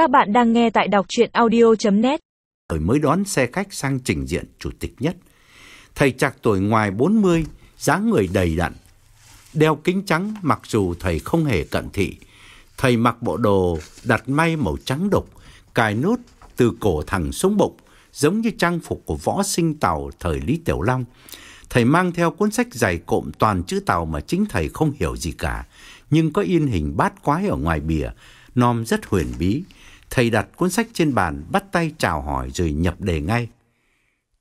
Các bạn đang nghe tại đọc chuyện audio.net Rồi mới đón xe khách sang trình diện chủ tịch nhất. Thầy chạc tuổi ngoài 40, dáng người đầy đặn. Đeo kính trắng mặc dù thầy không hề cận thị. Thầy mặc bộ đồ đặt may màu trắng đục, cài nút từ cổ thẳng xuống bụng, giống như trang phục của võ sinh tàu thời Lý Tiểu Long. Thầy mang theo cuốn sách dày cộm toàn chữ tàu mà chính thầy không hiểu gì cả, nhưng có in hình bát quái ở ngoài bìa, nom rất huyền bí. Thầy đặt cuốn sách trên bàn, bắt tay chào hỏi rồi nhập đề ngay.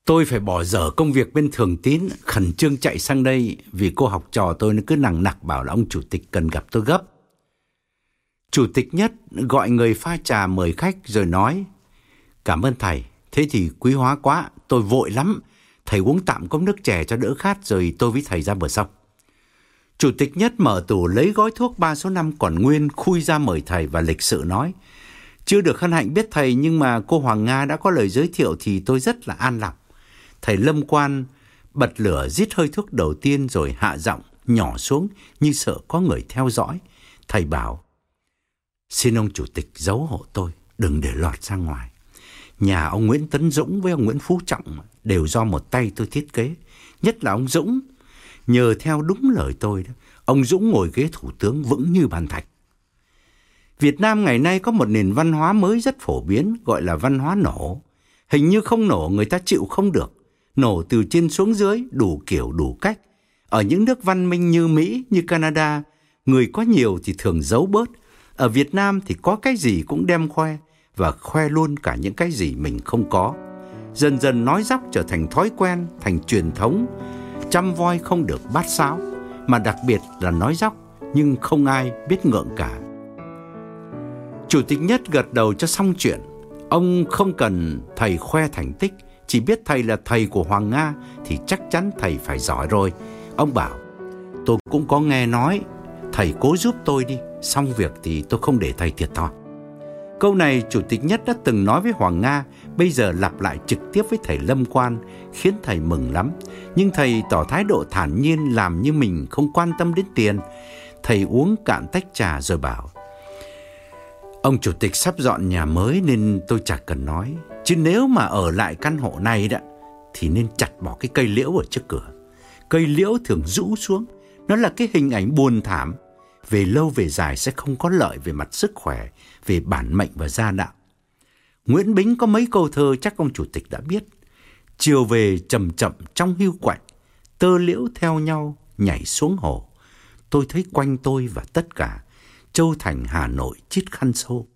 Tôi phải bỏ dở công việc bên thường tín, khẩn trương chạy sang đây vì cô học trò tôi nó cứ nặng nặc bảo là ông chủ tịch cần gặp tôi gấp. Chủ tịch nhất gọi người pha trà mời khách rồi nói Cảm ơn thầy, thế thì quý hóa quá, tôi vội lắm. Thầy uống tạm cốc nước chè cho đỡ khát rồi tôi với thầy ra bờ sông. Chủ tịch nhất mở tủ lấy gói thuốc ba số năm còn nguyên, khui ra mời thầy và lịch sự nói chưa được hân hạnh biết thầy nhưng mà cô Hoàng Nga đã có lời giới thiệu thì tôi rất là an lòng. Thầy Lâm Quan bật lửa rít hơi thuốc đầu tiên rồi hạ giọng nhỏ xuống như sợ có người theo dõi. Thầy bảo, xin ông chủ tịch giấu hộ tôi, đừng để lọt ra ngoài. Nhà ông Nguyễn Tấn Dũng với ông Nguyễn Phú Trọng đều do một tay tôi thiết kế. Nhất là ông Dũng, nhờ theo đúng lời tôi đó, ông Dũng ngồi ghế thủ tướng vững như bàn thạch. Việt Nam ngày nay có một nền văn hóa mới rất phổ biến gọi là văn hóa nổ. Hình như không nổ người ta chịu không được. Nổ từ trên xuống dưới đủ kiểu đủ cách. Ở những nước văn minh như Mỹ, như Canada, người có nhiều thì thường giấu bớt. Ở Việt Nam thì có cái gì cũng đem khoe và khoe luôn cả những cái gì mình không có. Dần dần nói dóc trở thành thói quen, thành truyền thống. Chăm voi không được bát sáo, mà đặc biệt là nói dóc nhưng không ai biết ngượng cả. Chủ tịch nhất gật đầu cho xong chuyện. Ông không cần thầy khoe thành tích, chỉ biết thầy là thầy của Hoàng Nga thì chắc chắn thầy phải giỏi rồi. Ông bảo, tôi cũng có nghe nói, thầy cố giúp tôi đi, xong việc thì tôi không để thầy thiệt thòi. Câu này Chủ tịch Nhất đã từng nói với Hoàng Nga, bây giờ lặp lại trực tiếp với thầy Lâm Quan, khiến thầy mừng lắm. Nhưng thầy tỏ thái độ thản nhiên làm như mình không quan tâm đến tiền. Thầy uống cạn tách trà rồi bảo, Ông chủ tịch sắp dọn nhà mới nên tôi chẳng cần nói. Chứ nếu mà ở lại căn hộ này đó, thì nên chặt bỏ cái cây liễu ở trước cửa. Cây liễu thường rũ xuống. Nó là cái hình ảnh buồn thảm. Về lâu về dài sẽ không có lợi về mặt sức khỏe, về bản mệnh và gia đạo. Nguyễn Bính có mấy câu thơ chắc ông chủ tịch đã biết. Chiều về chậm chậm trong hưu quạnh, tơ liễu theo nhau nhảy xuống hồ. Tôi thấy quanh tôi và tất cả Châu Thành, Hà Nội chít khăn xô.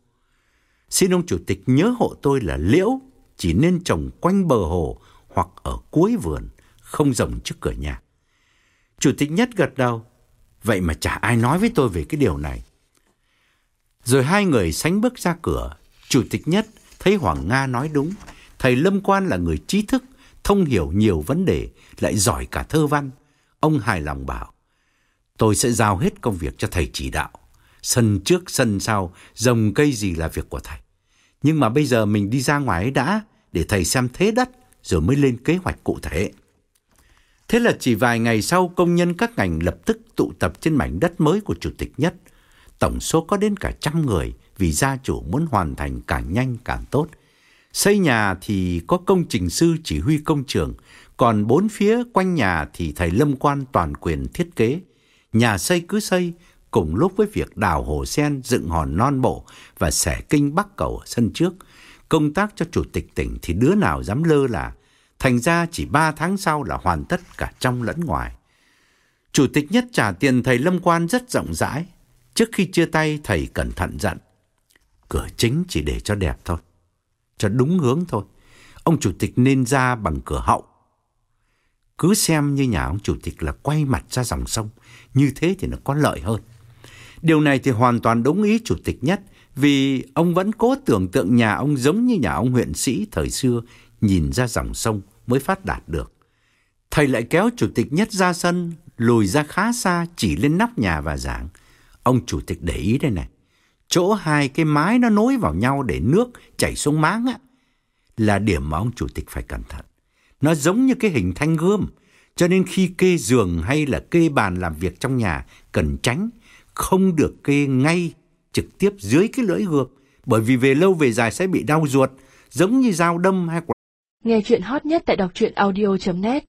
Xin ông chủ tịch nhớ hộ tôi là liễu chỉ nên trồng quanh bờ hồ hoặc ở cuối vườn, không rồng trước cửa nhà. Chủ tịch nhất gật đầu. Vậy mà chả ai nói với tôi về cái điều này. Rồi hai người sánh bước ra cửa. Chủ tịch nhất thấy Hoàng Nga nói đúng. Thầy Lâm Quan là người trí thức, thông hiểu nhiều vấn đề, lại giỏi cả thơ văn. Ông hài lòng bảo, tôi sẽ giao hết công việc cho thầy chỉ đạo. Sân trước sân sau, rồng cây gì là việc của thầy. Nhưng mà bây giờ mình đi ra ngoài đã, để thầy xem thế đất, rồi mới lên kế hoạch cụ thể. Thế là chỉ vài ngày sau, công nhân các ngành lập tức tụ tập trên mảnh đất mới của chủ tịch nhất. Tổng số có đến cả trăm người vì gia chủ muốn hoàn thành càng nhanh càng tốt. Xây nhà thì có công trình sư chỉ huy công trường, còn bốn phía quanh nhà thì thầy lâm quan toàn quyền thiết kế. Nhà xây cứ xây, cùng lúc với việc đào hồ sen, dựng hòn non bộ và xẻ kinh bắc cầu ở sân trước. Công tác cho chủ tịch tỉnh thì đứa nào dám lơ là. Thành ra chỉ ba tháng sau là hoàn tất cả trong lẫn ngoài. Chủ tịch nhất trả tiền thầy Lâm Quan rất rộng rãi. Trước khi chia tay thầy cẩn thận dặn. Cửa chính chỉ để cho đẹp thôi. Cho đúng hướng thôi. Ông chủ tịch nên ra bằng cửa hậu. Cứ xem như nhà ông chủ tịch là quay mặt ra dòng sông. Như thế thì nó có lợi hơn. Điều này thì hoàn toàn đúng ý chủ tịch nhất vì ông vẫn cố tưởng tượng nhà ông giống như nhà ông huyện sĩ thời xưa nhìn ra dòng sông mới phát đạt được. Thầy lại kéo chủ tịch nhất ra sân, lùi ra khá xa chỉ lên nóc nhà và giảng. Ông chủ tịch để ý đây này, chỗ hai cái mái nó nối vào nhau để nước chảy xuống máng á, là điểm mà ông chủ tịch phải cẩn thận. Nó giống như cái hình thanh gươm, cho nên khi kê giường hay là kê bàn làm việc trong nhà cần tránh không được kê ngay trực tiếp dưới cái lưỡi gươm bởi vì về lâu về dài sẽ bị đau ruột, giống như dao đâm hay quả. Nghe chuyện hot nhất tại đọc truyện audio.net